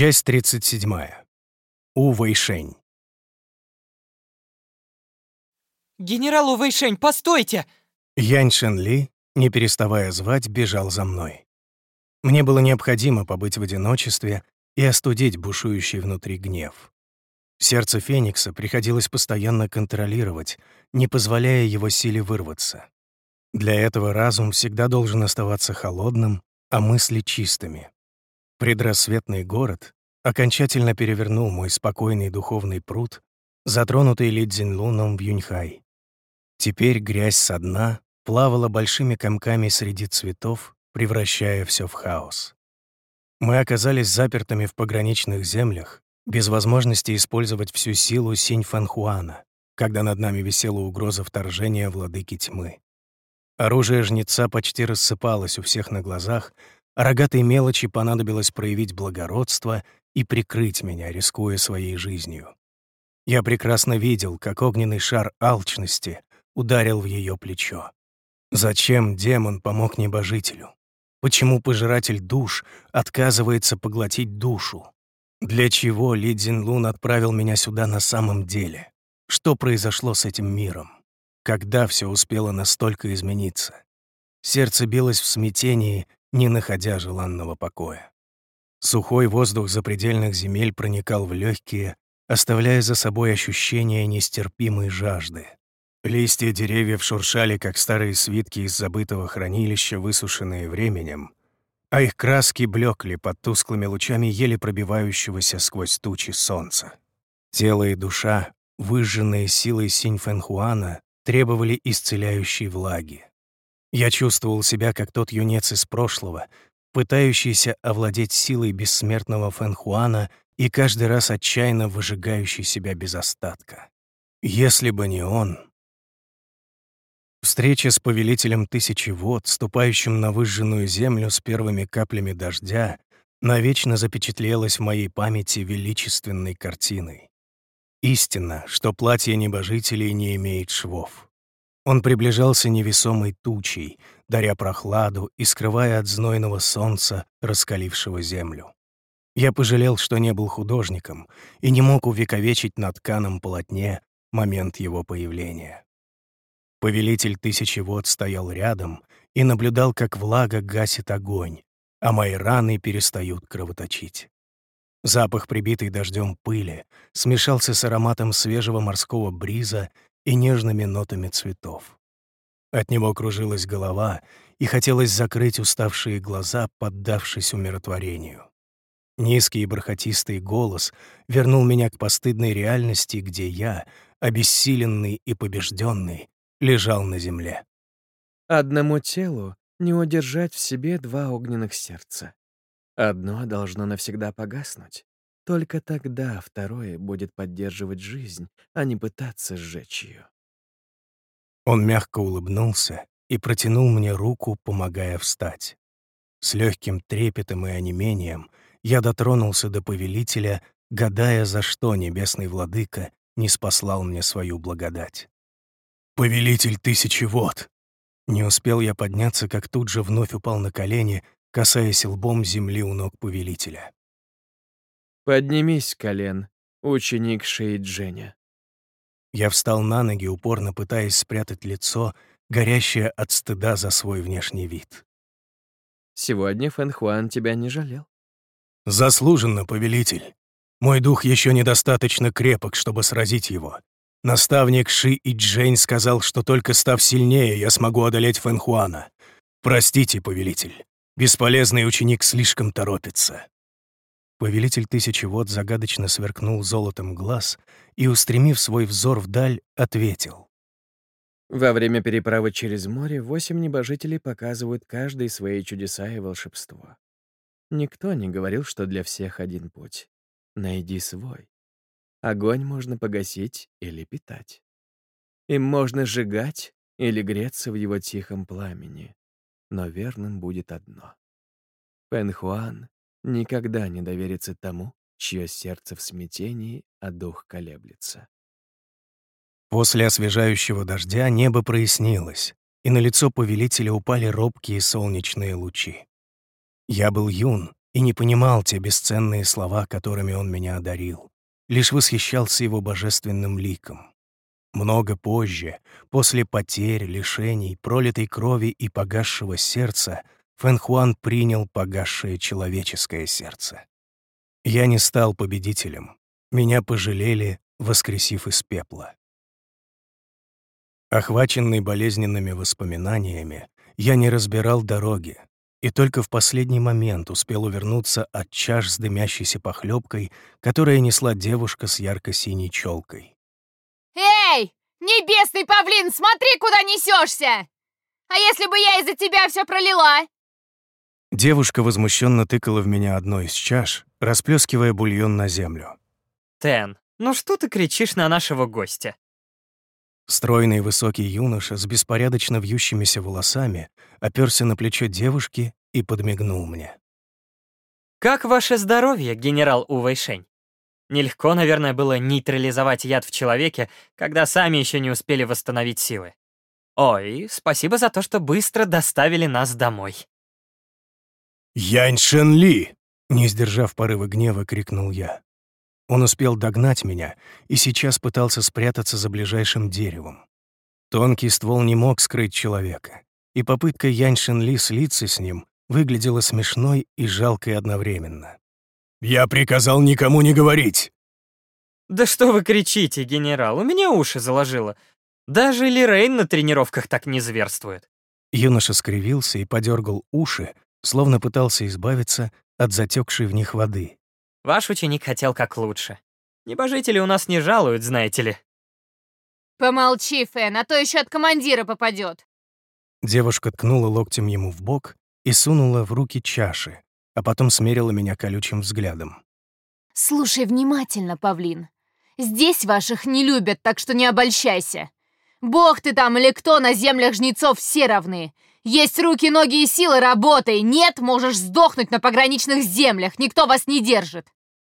Часть 37. У Вэйшень. «Генерал Увэйшень, постойте!» Янь Шен Ли, не переставая звать, бежал за мной. Мне было необходимо побыть в одиночестве и остудить бушующий внутри гнев. Сердце Феникса приходилось постоянно контролировать, не позволяя его силе вырваться. Для этого разум всегда должен оставаться холодным, а мысли чистыми. Предрассветный город окончательно перевернул мой спокойный духовный пруд, затронутый Ли Цзиньлуном в Юньхай. Теперь грязь со дна плавала большими комками среди цветов, превращая все в хаос. Мы оказались запертыми в пограничных землях, без возможности использовать всю силу Синь Фанхуана, когда над нами висела угроза вторжения владыки тьмы. Оружие жнеца почти рассыпалось у всех на глазах, Рогатой мелочи понадобилось проявить благородство и прикрыть меня, рискуя своей жизнью. Я прекрасно видел, как огненный шар алчности ударил в ее плечо. Зачем демон помог небожителю? Почему пожиратель душ отказывается поглотить душу? Для чего Ли Цзинлун отправил меня сюда на самом деле? Что произошло с этим миром? Когда все успело настолько измениться? Сердце билось в смятении не находя желанного покоя. Сухой воздух запредельных земель проникал в легкие, оставляя за собой ощущение нестерпимой жажды. Листья деревьев шуршали, как старые свитки из забытого хранилища, высушенные временем, а их краски блекли под тусклыми лучами еле пробивающегося сквозь тучи солнца. Тело и душа, выжженные силой Синь-Фэнхуана, требовали исцеляющей влаги. Я чувствовал себя как тот юнец из прошлого, пытающийся овладеть силой бессмертного Фэнхуана и каждый раз отчаянно выжигающий себя без остатка. Если бы не он... Встреча с повелителем тысячи вод, ступающим на выжженную землю с первыми каплями дождя, навечно запечатлелась в моей памяти величественной картиной. Истина, что платье небожителей не имеет швов. Он приближался невесомой тучей, даря прохладу и скрывая от знойного солнца, раскалившего землю. Я пожалел, что не был художником и не мог увековечить на тканом полотне момент его появления. Повелитель тысячи вод стоял рядом и наблюдал, как влага гасит огонь, а мои раны перестают кровоточить. Запах, прибитый дождем пыли, смешался с ароматом свежего морского бриза и нежными нотами цветов. От него кружилась голова, и хотелось закрыть уставшие глаза, поддавшись умиротворению. Низкий и бархатистый голос вернул меня к постыдной реальности, где я, обессиленный и побежденный, лежал на земле. Одному телу не удержать в себе два огненных сердца. Одно должно навсегда погаснуть. Только тогда второе будет поддерживать жизнь, а не пытаться сжечь ее. Он мягко улыбнулся и протянул мне руку, помогая встать. С легким трепетом и онемением я дотронулся до повелителя, гадая, за что небесный владыка не спаслал мне свою благодать. «Повелитель тысячи вод!» Не успел я подняться, как тут же вновь упал на колени, касаясь лбом земли у ног повелителя. «Поднимись, колен, ученик Шейдженя». Я встал на ноги, упорно пытаясь спрятать лицо, горящее от стыда за свой внешний вид. «Сегодня Фэн Хуан тебя не жалел». «Заслуженно, повелитель. Мой дух еще недостаточно крепок, чтобы сразить его. Наставник Ши и Джейн сказал, что только став сильнее, я смогу одолеть Фэн Хуана. Простите, повелитель. Бесполезный ученик слишком торопится». Повелитель тысячи вод загадочно сверкнул золотом глаз и, устремив свой взор вдаль, ответил. Во время переправы через море восемь небожителей показывают каждый свои чудеса и волшебство. Никто не говорил, что для всех один путь. Найди свой. Огонь можно погасить или питать. Им можно сжигать или греться в его тихом пламени. Но верным будет одно. Пенхуан никогда не доверится тому, чье сердце в смятении, а дух колеблется. После освежающего дождя небо прояснилось, и на лицо повелителя упали робкие солнечные лучи. Я был юн и не понимал те бесценные слова, которыми он меня одарил, лишь восхищался его божественным ликом. Много позже, после потерь, лишений, пролитой крови и погасшего сердца, Фэн принял погасшее человеческое сердце. Я не стал победителем. Меня пожалели, воскресив из пепла. Охваченный болезненными воспоминаниями, я не разбирал дороги, и только в последний момент успел увернуться от чаш с дымящейся похлебкой, которая несла девушка с ярко-синей челкой. «Эй, небесный павлин, смотри, куда несешься! А если бы я из-за тебя все пролила?» Девушка возмущенно тыкала в меня одной из чаш, расплескивая бульон на землю. Тен, ну что ты кричишь на нашего гостя? Стройный высокий юноша с беспорядочно вьющимися волосами оперся на плечо девушки и подмигнул мне. «Как ваше здоровье, генерал Увайшень? Нелегко, наверное, было нейтрализовать яд в человеке, когда сами еще не успели восстановить силы. Ой, спасибо за то, что быстро доставили нас домой». «Янь Шен Ли!» — не сдержав порыва гнева, крикнул я. Он успел догнать меня и сейчас пытался спрятаться за ближайшим деревом. Тонкий ствол не мог скрыть человека, и попытка Янь Шен Ли слиться с ним выглядела смешной и жалкой одновременно. «Я приказал никому не говорить!» «Да что вы кричите, генерал, у меня уши заложило. Даже Лирейн на тренировках так не зверствует». Юноша скривился и подергал уши, словно пытался избавиться от затекшей в них воды. Ваш ученик хотел как лучше. Небожители у нас не жалуют, знаете ли. Помолчи, Фэн, а то еще от командира попадет. Девушка ткнула локтем ему в бок и сунула в руки чаши, а потом смерила меня колючим взглядом. Слушай внимательно, Павлин. Здесь ваших не любят, так что не обольщайся. Бог ты там или кто на землях жнецов все равны. Есть руки, ноги и силы, работай. Нет, можешь сдохнуть на пограничных землях, никто вас не держит.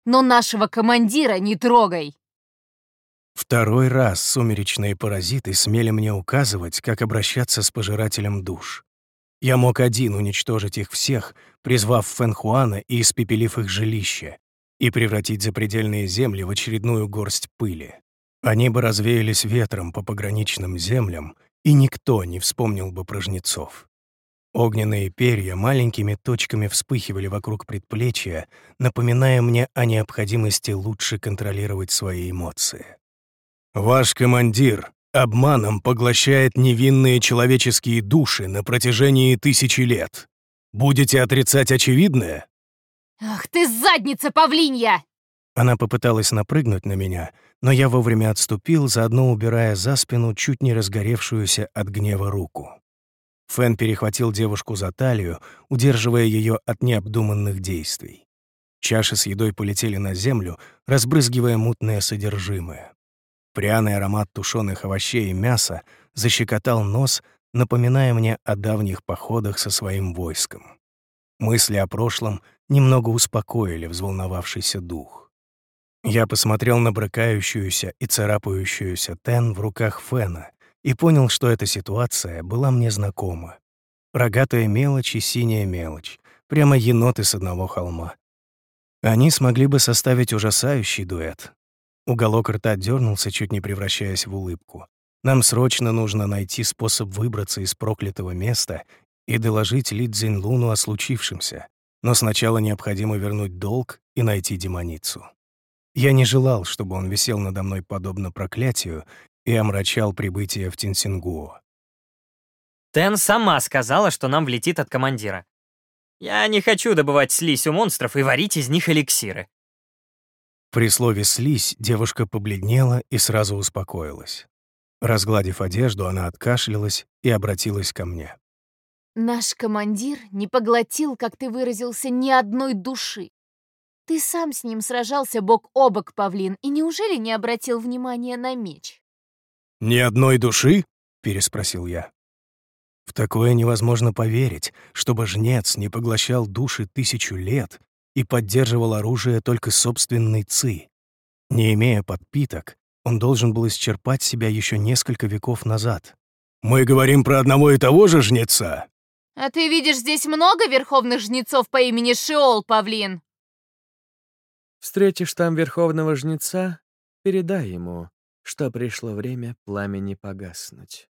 Но нашего командира не трогай. Второй раз сумеречные паразиты смели мне указывать, как обращаться с пожирателем душ. Я мог один уничтожить их всех, призвав Фэнхуана и испепелив их жилище, и превратить запредельные земли в очередную горсть пыли. Они бы развеялись ветром по пограничным землям, и никто не вспомнил бы про жнецов. Огненные перья маленькими точками вспыхивали вокруг предплечья, напоминая мне о необходимости лучше контролировать свои эмоции. «Ваш командир обманом поглощает невинные человеческие души на протяжении тысячи лет. Будете отрицать очевидное?» «Ах ты задница, павлинья!» Она попыталась напрыгнуть на меня, но я вовремя отступил, заодно убирая за спину чуть не разгоревшуюся от гнева руку. Фэн перехватил девушку за талию, удерживая ее от необдуманных действий. Чаши с едой полетели на землю, разбрызгивая мутное содержимое. Пряный аромат тушеных овощей и мяса защекотал нос, напоминая мне о давних походах со своим войском. Мысли о прошлом немного успокоили взволновавшийся дух. Я посмотрел на брыкающуюся и царапающуюся Тен в руках Фена и понял, что эта ситуация была мне знакома. Рогатая мелочь и синяя мелочь, прямо еноты с одного холма. Они смогли бы составить ужасающий дуэт. Уголок рта дернулся, чуть не превращаясь в улыбку. Нам срочно нужно найти способ выбраться из проклятого места и доложить Ли Цзиньлуну о случившемся. Но сначала необходимо вернуть долг и найти демоницу. Я не желал, чтобы он висел надо мной подобно проклятию и омрачал прибытие в Тинсингуо. Тен сама сказала, что нам влетит от командира. Я не хочу добывать слизь у монстров и варить из них эликсиры. При слове «слизь» девушка побледнела и сразу успокоилась. Разгладив одежду, она откашлялась и обратилась ко мне. «Наш командир не поглотил, как ты выразился, ни одной души. Ты сам с ним сражался бок о бок, павлин, и неужели не обратил внимания на меч? «Ни одной души?» — переспросил я. В такое невозможно поверить, чтобы жнец не поглощал души тысячу лет и поддерживал оружие только собственной ци. Не имея подпиток, он должен был исчерпать себя еще несколько веков назад. «Мы говорим про одного и того же жнеца?» А ты видишь здесь много верховных жнецов по имени Шиол, павлин? Встретишь там верховного жнеца, передай ему, что пришло время пламени погаснуть.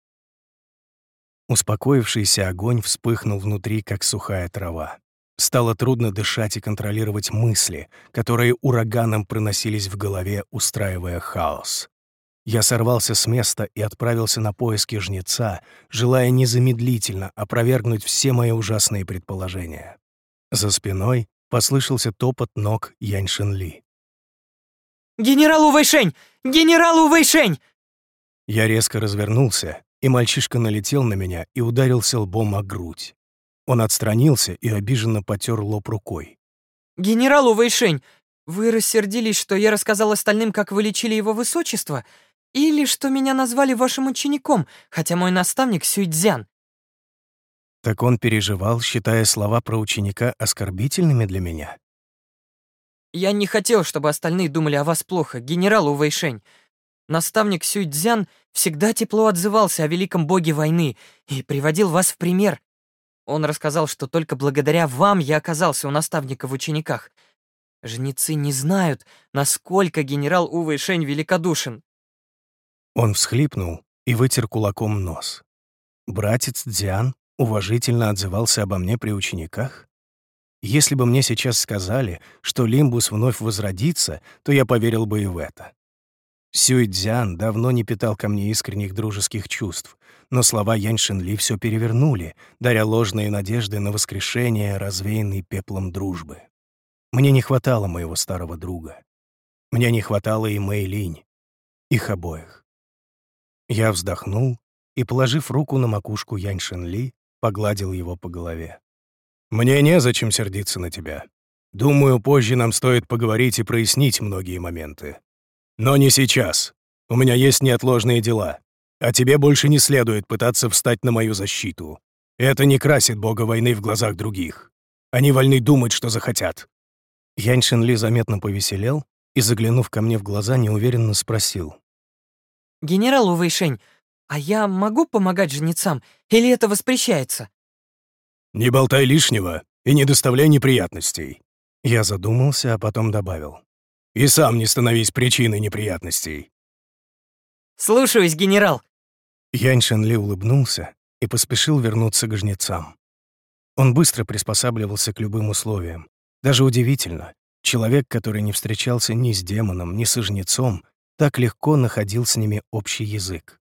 Успокоившийся огонь вспыхнул внутри, как сухая трава. Стало трудно дышать и контролировать мысли, которые ураганом проносились в голове, устраивая хаос. Я сорвался с места и отправился на поиски жнеца, желая незамедлительно опровергнуть все мои ужасные предположения. За спиной послышался топот ног Яньшин Ли. «Генерал Увэйшень! Генерал Увэйшень!» Я резко развернулся, и мальчишка налетел на меня и ударился лбом о грудь. Он отстранился и обиженно потер лоб рукой. «Генерал Увэйшень, вы рассердились, что я рассказал остальным, как вы лечили его высочество? Или что меня назвали вашим учеником, хотя мой наставник Сюйцзян?» Так он переживал, считая слова про ученика оскорбительными для меня. «Я не хотел, чтобы остальные думали о вас плохо, генерал Увэйшень. Наставник Сюйцзян всегда тепло отзывался о великом боге войны и приводил вас в пример. Он рассказал, что только благодаря вам я оказался у наставника в учениках. Жнецы не знают, насколько генерал Увэй Шень великодушен. Он всхлипнул и вытер кулаком нос. Братец Дзян уважительно отзывался обо мне при учениках? Если бы мне сейчас сказали, что Лимбус вновь возродится, то я поверил бы и в это. Сюйцзян давно не питал ко мне искренних дружеских чувств, но слова Янь Шинли все перевернули, даря ложные надежды на воскрешение, развеянной пеплом дружбы. Мне не хватало моего старого друга. Мне не хватало и Мэй Линь. Их обоих. Я вздохнул и, положив руку на макушку Янь Шинли, погладил его по голове. «Мне незачем сердиться на тебя. Думаю, позже нам стоит поговорить и прояснить многие моменты. Но не сейчас. У меня есть неотложные дела. А тебе больше не следует пытаться встать на мою защиту. Это не красит бога войны в глазах других. Они вольны думать, что захотят». Яньшин Ли заметно повеселел и, заглянув ко мне в глаза, неуверенно спросил. «Генерал Увэйшень, а я могу помогать жнецам, или это воспрещается?» «Не болтай лишнего и не доставляй неприятностей». Я задумался, а потом добавил. И сам не становись причиной неприятностей». «Слушаюсь, генерал!» Янь Шенли улыбнулся и поспешил вернуться к жнецам. Он быстро приспосабливался к любым условиям. Даже удивительно, человек, который не встречался ни с демоном, ни с жнецом, так легко находил с ними общий язык.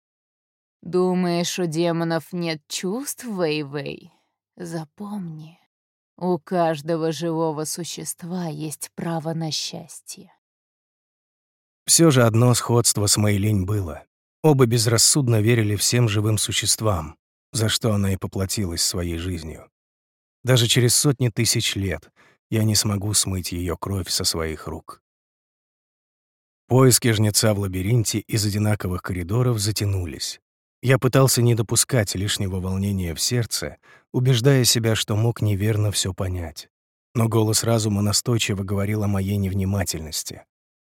«Думаешь, у демонов нет чувств, Вэй-Вэй? Запомни, у каждого живого существа есть право на счастье. Все же одно сходство с Мэйлинь было. Оба безрассудно верили всем живым существам, за что она и поплатилась своей жизнью. Даже через сотни тысяч лет я не смогу смыть ее кровь со своих рук. Поиски жнеца в лабиринте из одинаковых коридоров затянулись. Я пытался не допускать лишнего волнения в сердце, убеждая себя, что мог неверно все понять. Но голос разума настойчиво говорил о моей невнимательности.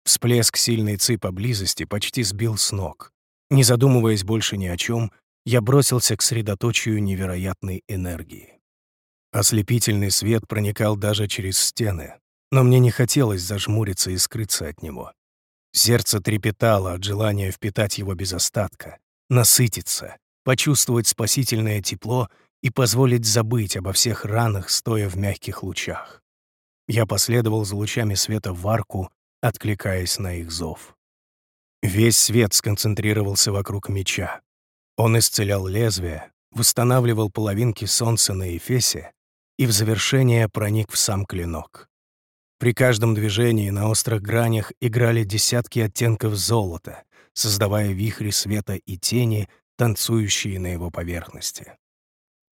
Всплеск сильной ци поблизости почти сбил с ног. Не задумываясь больше ни о чем, я бросился к средоточию невероятной энергии. Ослепительный свет проникал даже через стены, но мне не хотелось зажмуриться и скрыться от него. Сердце трепетало от желания впитать его без остатка, насытиться, почувствовать спасительное тепло и позволить забыть обо всех ранах, стоя в мягких лучах. Я последовал за лучами света в арку, откликаясь на их зов. Весь свет сконцентрировался вокруг меча. Он исцелял лезвие, восстанавливал половинки солнца на эфесе и в завершение проник в сам клинок. При каждом движении на острых гранях играли десятки оттенков золота, создавая вихри света и тени, танцующие на его поверхности.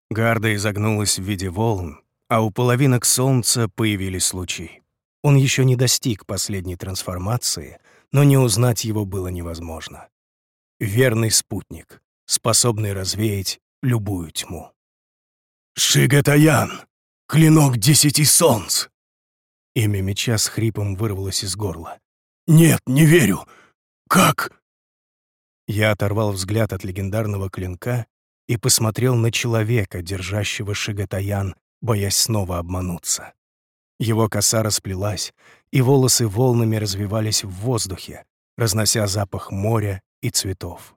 Гарда изогнулась в виде волн, а у половинок солнца появились лучи. Он еще не достиг последней трансформации, но не узнать его было невозможно. Верный спутник, способный развеять любую тьму. «Шигатаян! Клинок десяти солнц!» Имя меча с хрипом вырвалось из горла. «Нет, не верю! Как?» Я оторвал взгляд от легендарного клинка и посмотрел на человека, держащего Шигатаян, боясь снова обмануться. Его коса расплелась, и волосы волнами развивались в воздухе, разнося запах моря и цветов.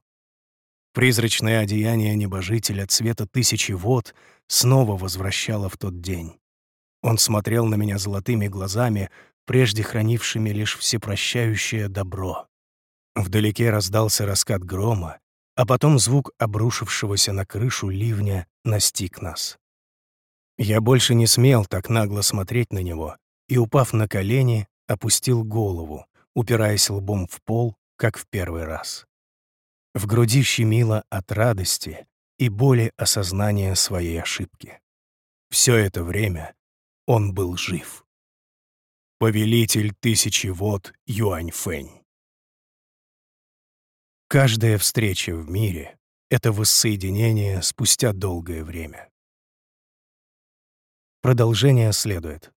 Призрачное одеяние небожителя цвета тысячи вод снова возвращало в тот день. Он смотрел на меня золотыми глазами, прежде хранившими лишь всепрощающее добро. Вдалеке раздался раскат грома, а потом звук обрушившегося на крышу ливня настиг нас. Я больше не смел так нагло смотреть на него и, упав на колени, опустил голову, упираясь лбом в пол, как в первый раз. В груди щемило от радости и боли осознания своей ошибки. Все это время он был жив. Повелитель тысячи вод Юань Фэнь. Каждая встреча в мире — это воссоединение спустя долгое время. Продолжение следует.